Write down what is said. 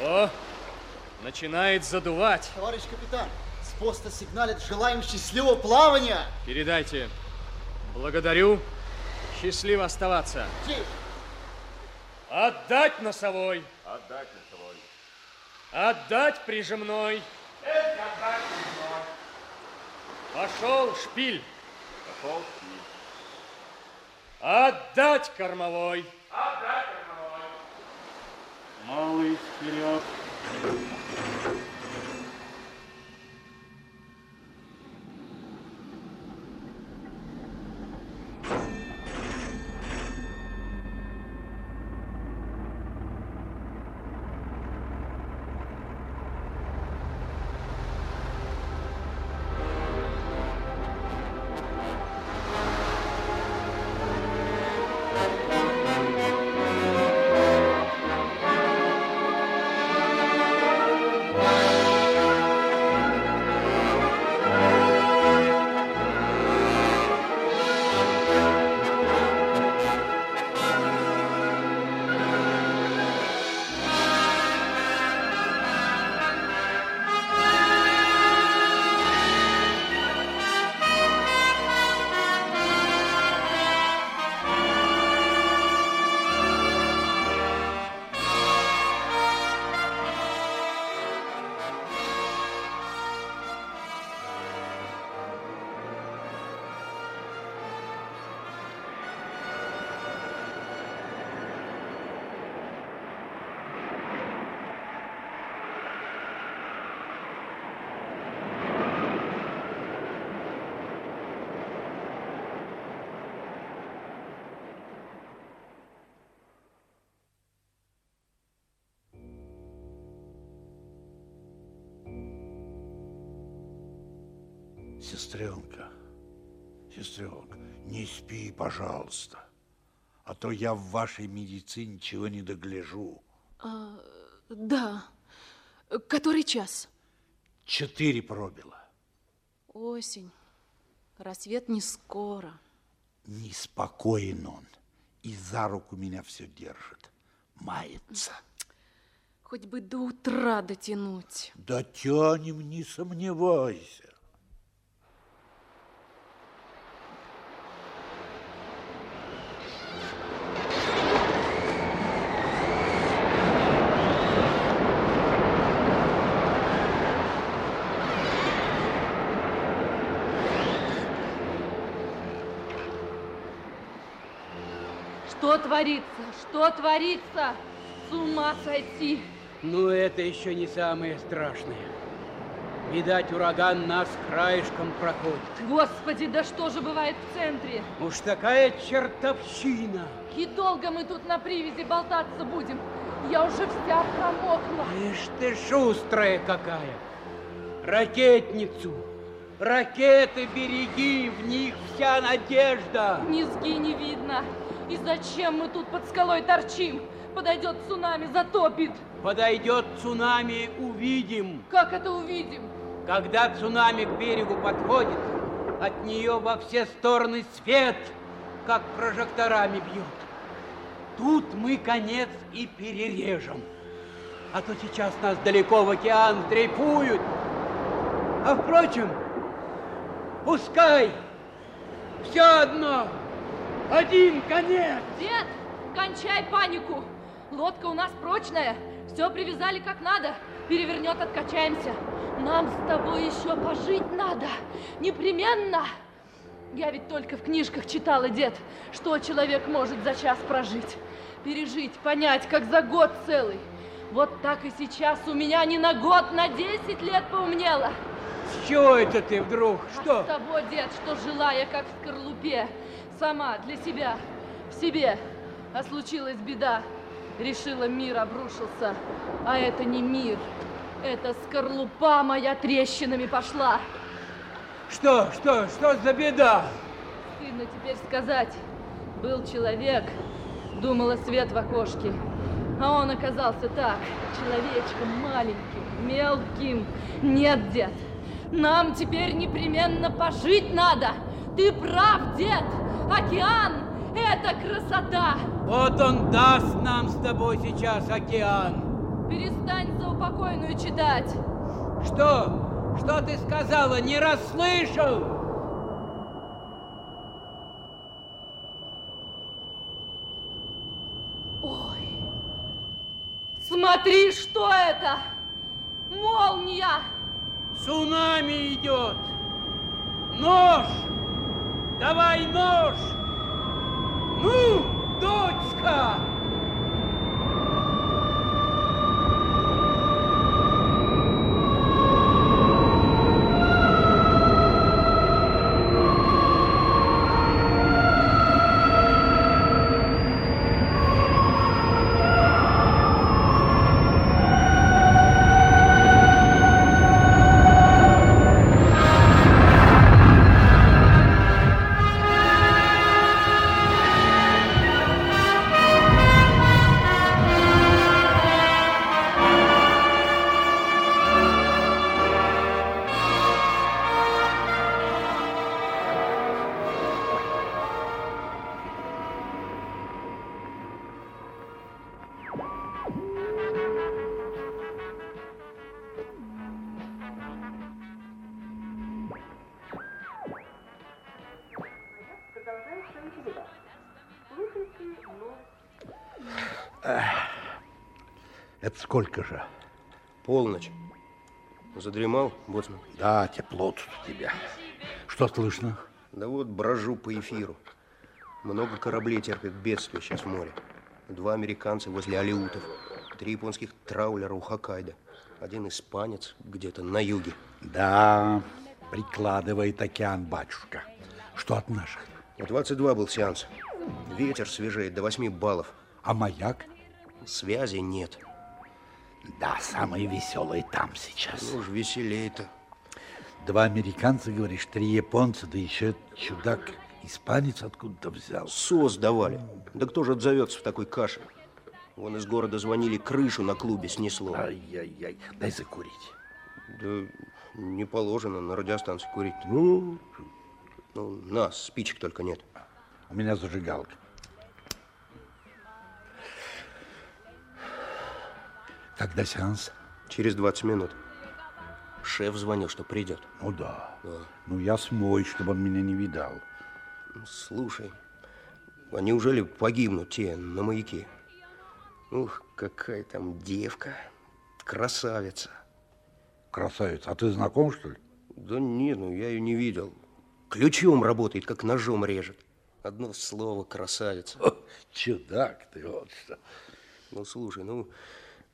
О, начинает задувать. Товарищ капитан, с поста сигналят желаем счастливого плавания. Передайте. Благодарю. Счастливо оставаться. Здесь. Отдать носовой. Отдать носовой. Отдать прижимной. Отдать прижимной. Пошел шпиль. Пошел шпиль. Отдать кормовой. Отдать Сестренка, сестренка, не спи, пожалуйста, а то я в вашей медицине ничего не догляжу. А, да. Который час? Четыре пробило. Осень. Рассвет не скоро. Неспокоен он. И за руку меня все держит. Мается. Хоть бы до утра дотянуть. Дотянем, не сомневайся. Что творится? Что творится? С ума сойти! Ну, это еще не самое страшное. Видать, ураган нас краешком проходит. Господи, да что же бывает в центре? Уж такая чертовщина. И долго мы тут на привязи болтаться будем? Я уже вся промокла. Ишь ты шустрая какая. Ракетницу. Ракеты береги, в них вся надежда. Низги не видно. И зачем мы тут под скалой торчим? Подойдет цунами, затопит. Подойдет цунами, увидим. Как это увидим? Когда цунами к берегу подходит, от нее во все стороны свет, как прожекторами бьет. Тут мы конец и перережем. А то сейчас нас далеко в океан дрейфуют. А впрочем, пускай все одно, один конец. Дед, кончай панику. Лодка у нас прочная. Все привязали как надо. Перевернет, откачаемся. Нам с тобой еще пожить надо. Непременно. Я ведь только в книжках читала, дед, что человек может за час прожить. Пережить, понять, как за год целый. Вот так и сейчас у меня не на год, на 10 лет поумнело. Чего это ты вдруг? Что? А с того, дед, что жила я как в скорлупе. Сама, для себя, в себе. А случилась беда. Решила, мир обрушился. А это не мир. Это скорлупа моя трещинами пошла. Что, что, что за беда? Стыдно теперь сказать. Был человек, думала свет в окошке. А он оказался так, человечком маленьким, мелким. Нет, дед, нам теперь непременно пожить надо. Ты прав, дед. Океан – это красота. Вот он даст нам с тобой сейчас океан. Перестань за упокойную читать. Что? Что ты сказала? Не расслышал? Ой, смотри, что это? Молния! Цунами идет. Нож! Давай нож! Ну, дочка! Это сколько же? Полночь. Задремал, боцман? Да, тепло тут у тебя. Что слышно? Да вот брожу по эфиру. Много кораблей терпят бедствие сейчас в море. Два американца возле Алиутов. Три японских траулера у Хоккайдо. Один испанец где-то на юге. Да, прикладывает океан, батюшка. Что от наших? 22 был сеанс. Ветер свежеет до 8 баллов. А маяк? Связи нет. Да, самые веселые там сейчас. Ну уж веселей-то. Два американца, говоришь, три японца, да еще чудак испанец откуда-то взял. СОС давали. Да кто же отзовется в такой каше? Вон из города звонили, крышу на клубе снесло. Ай-яй-яй, дай закурить. Да не положено на радиостанции курить. Ну, ну, нас, спичек только нет. У меня зажигалка. Когда сеанс? Через 20 минут. Шеф звонил, что придет. Ну да. Да. Ну я смой, чтобы он меня не видал. Слушай, а неужели погибнут те на маяке? Ух, какая там девка. Красавица. Красавица, а ты знаком, что ли? Да нет, ну я ее не видел. Ключом работает, как ножом режет. Одно слово красавица. Чудак ты вот что. Ну, слушай, ну,